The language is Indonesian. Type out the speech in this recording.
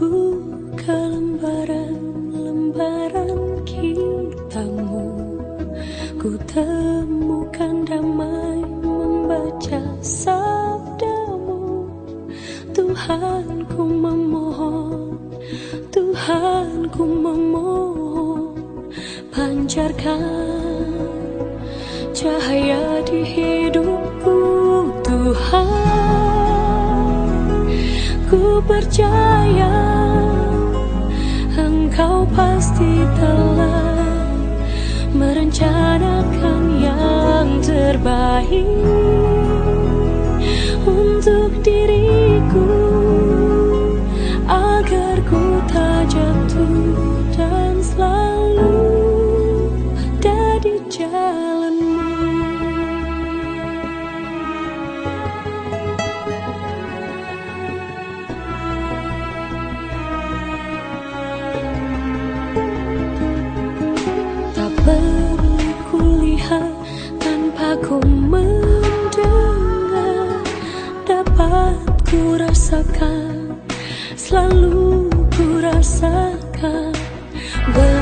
buka lembaran-lembaran kitamu. Ku temukan damai membaca sabdamu. Tuhan ku memohon, Tuhan ku memohon Pancarkan cahaya di hidup percaya Engkau pasti telah merencanakan yang terbaik ku mendengar Dapat ku rasakan, selalu ku rasakan. Betapa